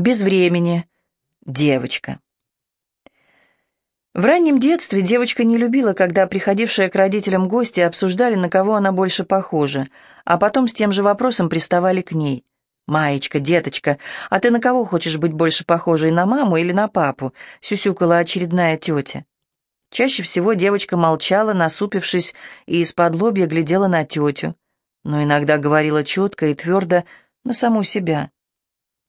Без времени. Девочка. В раннем детстве девочка не любила, когда приходившие к родителям гости обсуждали, на кого она больше похожа, а потом с тем же вопросом приставали к ней. «Маечка, деточка, а ты на кого хочешь быть больше похожей, на маму или на папу?» — сюсюкала очередная тетя. Чаще всего девочка молчала, насупившись, и из-под лобья глядела на тетю, но иногда говорила четко и твердо на саму себя.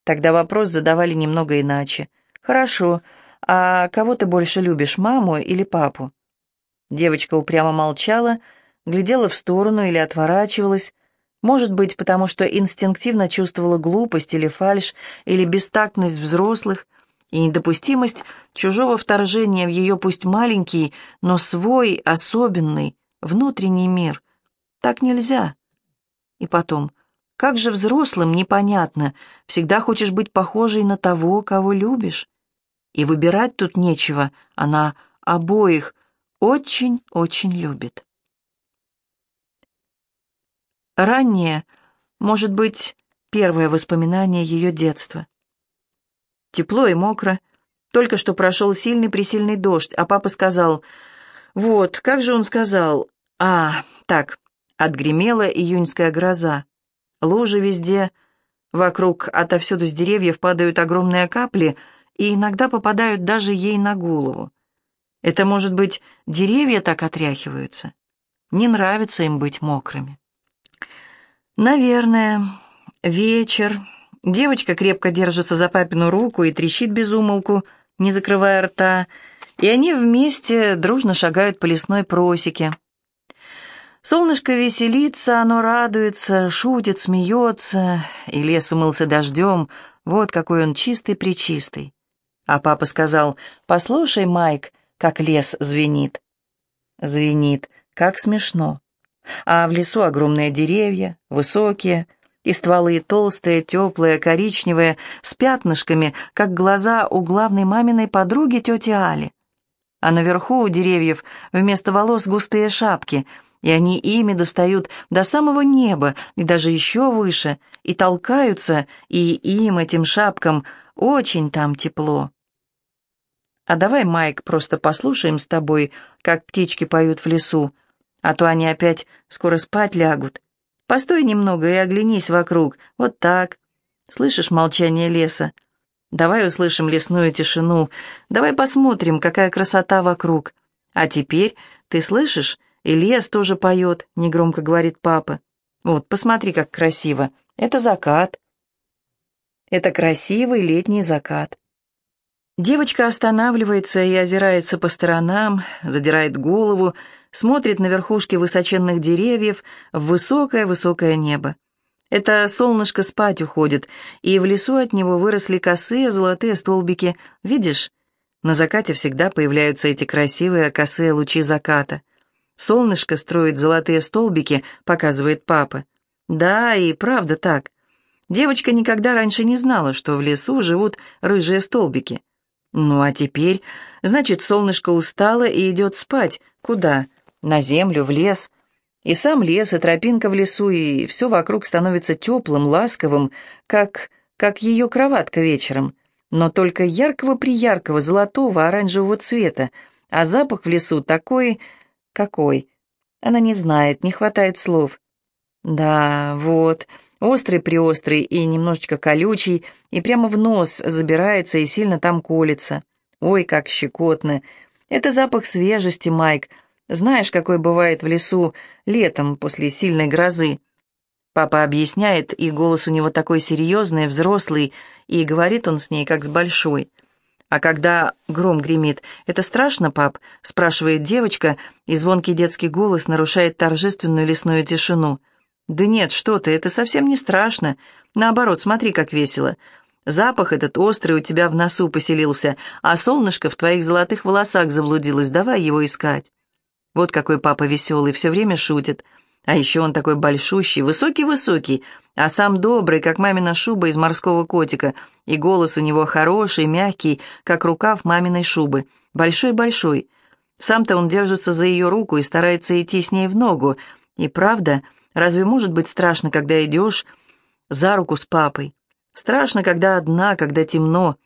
Тогда вопрос задавали немного иначе. «Хорошо, а кого ты больше любишь, маму или папу?» Девочка упрямо молчала, глядела в сторону или отворачивалась, может быть, потому что инстинктивно чувствовала глупость или фальшь, или бестактность взрослых, и недопустимость чужого вторжения в ее пусть маленький, но свой, особенный, внутренний мир. Так нельзя. И потом, как же взрослым непонятно, всегда хочешь быть похожей на того, кого любишь. И выбирать тут нечего, она обоих очень-очень любит. Раннее, может быть, первое воспоминание ее детства. Тепло и мокро. Только что прошел сильный-пресильный дождь, а папа сказал... Вот, как же он сказал? А, так, отгремела июньская гроза. Лужи везде, вокруг отовсюду с деревьев падают огромные капли и иногда попадают даже ей на голову. Это, может быть, деревья так отряхиваются? Не нравится им быть мокрыми. Наверное, вечер. Девочка крепко держится за папину руку и трещит без умолку, не закрывая рта, и они вместе дружно шагают по лесной просеке. Солнышко веселится, оно радуется, шутит, смеется, и лес умылся дождем, вот какой он чистый-пречистый. А папа сказал, «Послушай, Майк, как лес звенит». Звенит, как смешно. А в лесу огромные деревья, высокие, и стволы толстые, теплые, коричневые, с пятнышками, как глаза у главной маминой подруги тети Али. А наверху у деревьев вместо волос густые шапки — и они ими достают до самого неба и даже еще выше, и толкаются, и им, этим шапкам, очень там тепло. А давай, Майк, просто послушаем с тобой, как птички поют в лесу, а то они опять скоро спать лягут. Постой немного и оглянись вокруг, вот так. Слышишь молчание леса? Давай услышим лесную тишину, давай посмотрим, какая красота вокруг. А теперь, ты слышишь, и лес тоже поет», — негромко говорит папа. «Вот, посмотри, как красиво. Это закат». Это красивый летний закат. Девочка останавливается и озирается по сторонам, задирает голову, смотрит на верхушки высоченных деревьев в высокое-высокое небо. Это солнышко спать уходит, и в лесу от него выросли косые золотые столбики. Видишь? На закате всегда появляются эти красивые косые лучи заката. Солнышко строит золотые столбики, показывает папа. Да, и правда так. Девочка никогда раньше не знала, что в лесу живут рыжие столбики. Ну а теперь, значит, солнышко устало и идет спать. Куда? На землю, в лес. И сам лес, и тропинка в лесу, и все вокруг становится теплым, ласковым, как, как ее кроватка вечером. Но только яркого-прияркого, золотого, оранжевого цвета, а запах в лесу такой, «Какой?» Она не знает, не хватает слов. «Да, вот, острый-приострый и немножечко колючий, и прямо в нос забирается и сильно там колется. Ой, как щекотно! Это запах свежести, Майк. Знаешь, какой бывает в лесу летом после сильной грозы?» Папа объясняет, и голос у него такой серьезный, взрослый, и говорит он с ней, как с большой. «А когда гром гремит, это страшно, пап?» — спрашивает девочка, и звонкий детский голос нарушает торжественную лесную тишину. «Да нет, что ты, это совсем не страшно. Наоборот, смотри, как весело. Запах этот острый у тебя в носу поселился, а солнышко в твоих золотых волосах заблудилось. Давай его искать». Вот какой папа веселый, все время шутит. А еще он такой большущий, высокий-высокий, а сам добрый, как мамина шуба из морского котика, и голос у него хороший, мягкий, как рукав маминой шубы, большой-большой. Сам-то он держится за ее руку и старается идти с ней в ногу. И правда, разве может быть страшно, когда идешь за руку с папой? Страшно, когда одна, когда темно.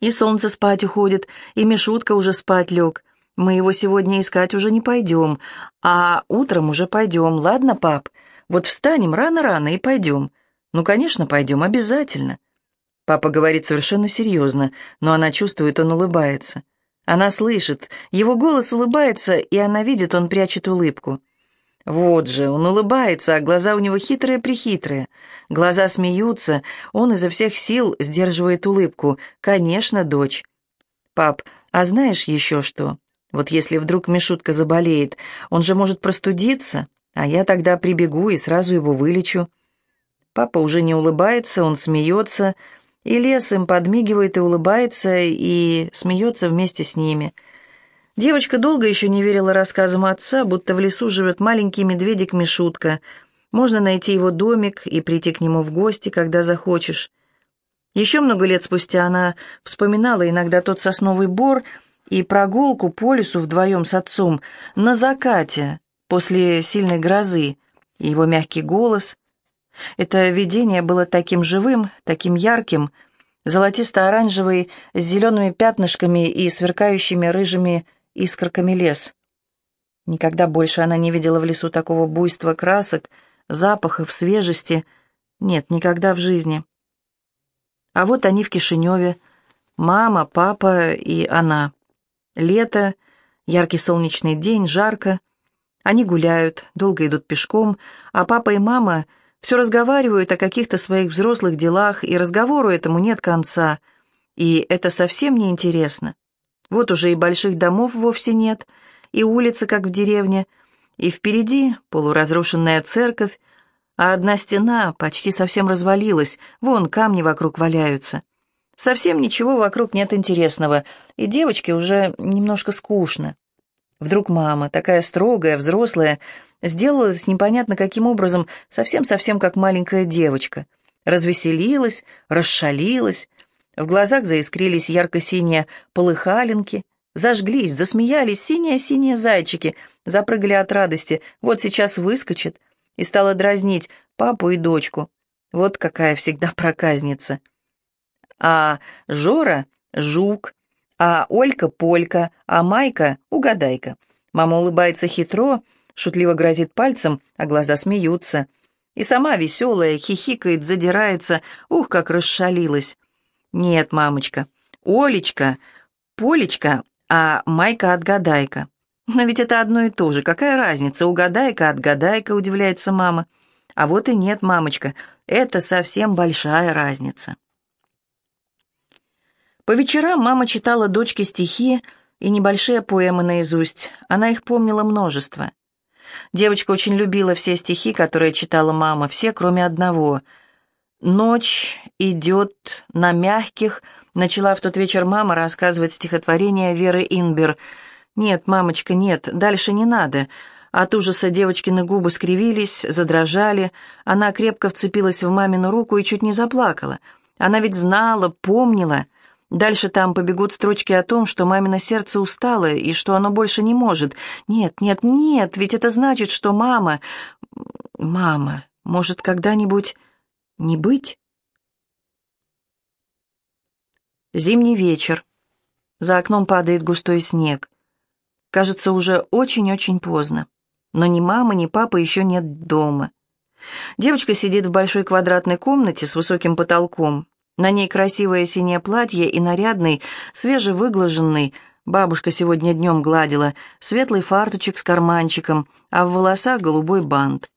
И солнце спать уходит, и Мишутка уже спать лег. Мы его сегодня искать уже не пойдем, а утром уже пойдем, ладно, пап? Вот встанем рано-рано и пойдем. Ну, конечно, пойдем, обязательно. Папа говорит совершенно серьезно, но она чувствует, он улыбается. Она слышит, его голос улыбается, и она видит, он прячет улыбку. Вот же, он улыбается, а глаза у него хитрые-прихитрые. Глаза смеются, он изо всех сил сдерживает улыбку. «Конечно, дочь». «Пап, а знаешь еще что? Вот если вдруг Мишутка заболеет, он же может простудиться, а я тогда прибегу и сразу его вылечу». Папа уже не улыбается, он смеется, и лес им подмигивает и улыбается, и смеется вместе с ними – Девочка долго еще не верила рассказам отца, будто в лесу живет маленький медведик Мишутка. Можно найти его домик и прийти к нему в гости, когда захочешь. Еще много лет спустя она вспоминала иногда тот сосновый бор и прогулку по лесу вдвоем с отцом на закате после сильной грозы, и его мягкий голос. Это видение было таким живым, таким ярким, золотисто-оранжевый, с зелеными пятнышками и сверкающими рыжими искорками лес. Никогда больше она не видела в лесу такого буйства красок, запахов, свежести. Нет, никогда в жизни. А вот они в Кишиневе. Мама, папа и она. Лето, яркий солнечный день, жарко. Они гуляют, долго идут пешком, а папа и мама все разговаривают о каких-то своих взрослых делах, и разговору этому нет конца. И это совсем не интересно. Вот уже и больших домов вовсе нет, и улицы, как в деревне, и впереди полуразрушенная церковь, а одна стена почти совсем развалилась, вон камни вокруг валяются. Совсем ничего вокруг нет интересного, и девочке уже немножко скучно. Вдруг мама, такая строгая, взрослая, сделалась непонятно каким образом, совсем-совсем как маленькая девочка. Развеселилась, расшалилась, в глазах заискрились ярко-синие полыхалинки, зажглись, засмеялись синие-синие зайчики, запрыгали от радости, вот сейчас выскочит, и стала дразнить папу и дочку. Вот какая всегда проказница. А Жора — жук, а Олька — полька, а Майка — угадайка. Мама улыбается хитро, шутливо грозит пальцем, а глаза смеются. И сама веселая, хихикает, задирается, ух, как расшалилась. «Нет, мамочка, Олечка, Полечка, а Майка-отгадайка». «Но ведь это одно и то же. Какая разница, угадайка, отгадайка?» — удивляется мама. «А вот и нет, мамочка, это совсем большая разница». По вечерам мама читала дочке стихи и небольшие поэмы наизусть. Она их помнила множество. Девочка очень любила все стихи, которые читала мама, все, кроме одного — «Ночь идет на мягких», — начала в тот вечер мама рассказывать стихотворение Веры Инбер. «Нет, мамочка, нет, дальше не надо». От ужаса девочкины губы скривились, задрожали. Она крепко вцепилась в мамину руку и чуть не заплакала. Она ведь знала, помнила. Дальше там побегут строчки о том, что мамино сердце устало и что оно больше не может. Нет, нет, нет, ведь это значит, что мама... Мама, может, когда-нибудь не быть? Зимний вечер. За окном падает густой снег. Кажется, уже очень-очень поздно. Но ни мамы, ни папы еще нет дома. Девочка сидит в большой квадратной комнате с высоким потолком. На ней красивое синее платье и нарядный, свежевыглаженный, бабушка сегодня днем гладила, светлый фартучек с карманчиком, а в волосах голубой бант.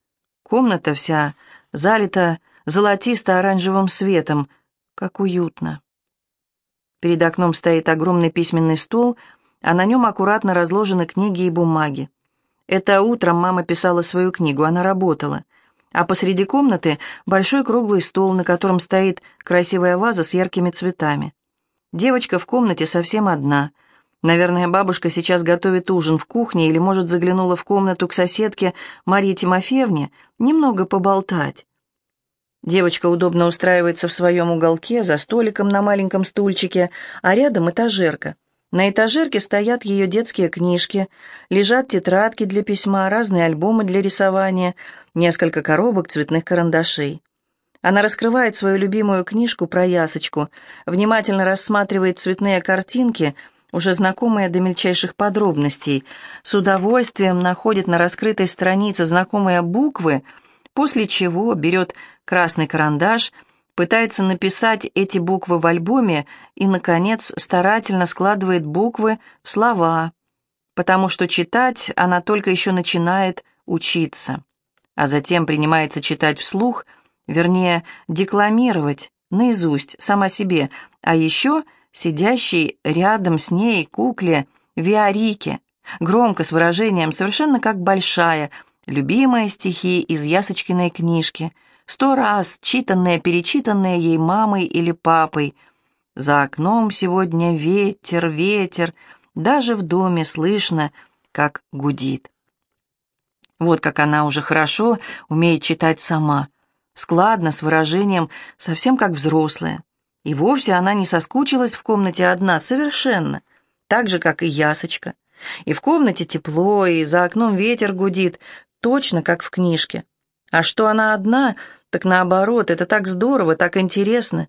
Комната вся залита золотисто-оранжевым светом. Как уютно. Перед окном стоит огромный письменный стол, а на нем аккуратно разложены книги и бумаги. Это утром мама писала свою книгу, она работала. А посреди комнаты большой круглый стол, на котором стоит красивая ваза с яркими цветами. Девочка в комнате совсем одна. Наверное, бабушка сейчас готовит ужин в кухне или, может, заглянула в комнату к соседке Марии Тимофеевне немного поболтать. Девочка удобно устраивается в своем уголке за столиком на маленьком стульчике, а рядом этажерка. На этажерке стоят ее детские книжки, лежат тетрадки для письма, разные альбомы для рисования, несколько коробок цветных карандашей. Она раскрывает свою любимую книжку про ясочку, внимательно рассматривает цветные картинки, уже знакомые до мельчайших подробностей, с удовольствием находит на раскрытой странице знакомые буквы, после чего берет красный карандаш, пытается написать эти буквы в альбоме и, наконец, старательно складывает буквы в слова, потому что читать она только еще начинает учиться, а затем принимается читать вслух – вернее, декламировать наизусть сама себе, а еще сидящей рядом с ней кукле Виарике, громко с выражением совершенно как большая, любимые стихи из Ясочкиной книжки, сто раз читанные-перечитанные ей мамой или папой. За окном сегодня ветер, ветер, даже в доме слышно, как гудит. Вот как она уже хорошо умеет читать сама складно, с выражением, совсем как взрослая. И вовсе она не соскучилась в комнате одна совершенно, так же, как и Ясочка. И в комнате тепло, и за окном ветер гудит, точно как в книжке. А что она одна, так наоборот, это так здорово, так интересно.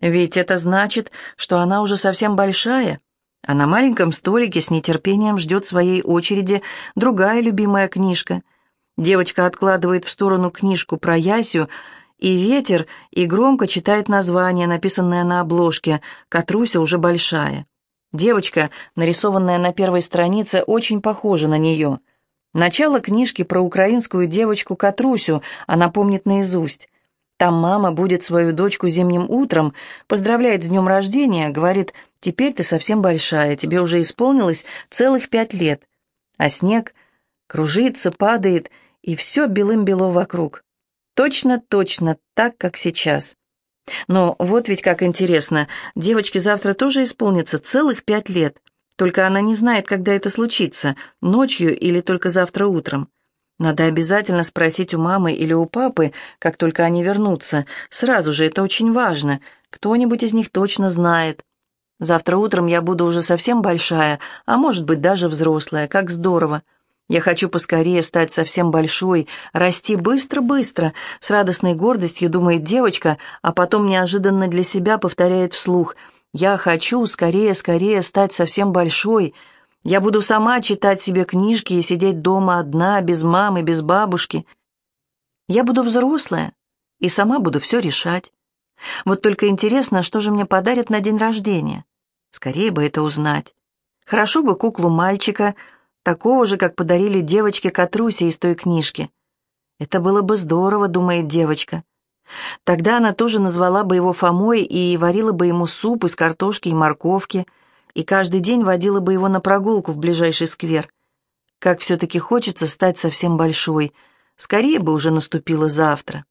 Ведь это значит, что она уже совсем большая, а на маленьком столике с нетерпением ждет своей очереди другая любимая книжка — Девочка откладывает в сторону книжку про Ясю и ветер, и громко читает название, написанное на обложке «Катруся уже большая». Девочка, нарисованная на первой странице, очень похожа на нее. Начало книжки про украинскую девочку Катрусю она помнит наизусть. Там мама будет свою дочку зимним утром, поздравляет с днем рождения, говорит, «Теперь ты совсем большая, тебе уже исполнилось целых пять лет». А снег кружится, падает, и все белым-бело вокруг. Точно-точно так, как сейчас. Но вот ведь как интересно, девочке завтра тоже исполнится целых пять лет. Только она не знает, когда это случится, ночью или только завтра утром. Надо обязательно спросить у мамы или у папы, как только они вернутся. Сразу же, это очень важно. Кто-нибудь из них точно знает. Завтра утром я буду уже совсем большая, а может быть даже взрослая. Как здорово. Я хочу поскорее стать совсем большой, расти быстро-быстро, с радостной гордостью думает девочка, а потом неожиданно для себя повторяет вслух «Я хочу скорее-скорее стать совсем большой. Я буду сама читать себе книжки и сидеть дома одна, без мамы, без бабушки. Я буду взрослая и сама буду все решать. Вот только интересно, что же мне подарят на день рождения? Скорее бы это узнать. Хорошо бы куклу мальчика — такого же, как подарили девочке Катрусе из той книжки. Это было бы здорово, думает девочка. Тогда она тоже назвала бы его Фомой и варила бы ему суп из картошки и морковки, и каждый день водила бы его на прогулку в ближайший сквер. Как все-таки хочется стать совсем большой. Скорее бы уже наступило завтра.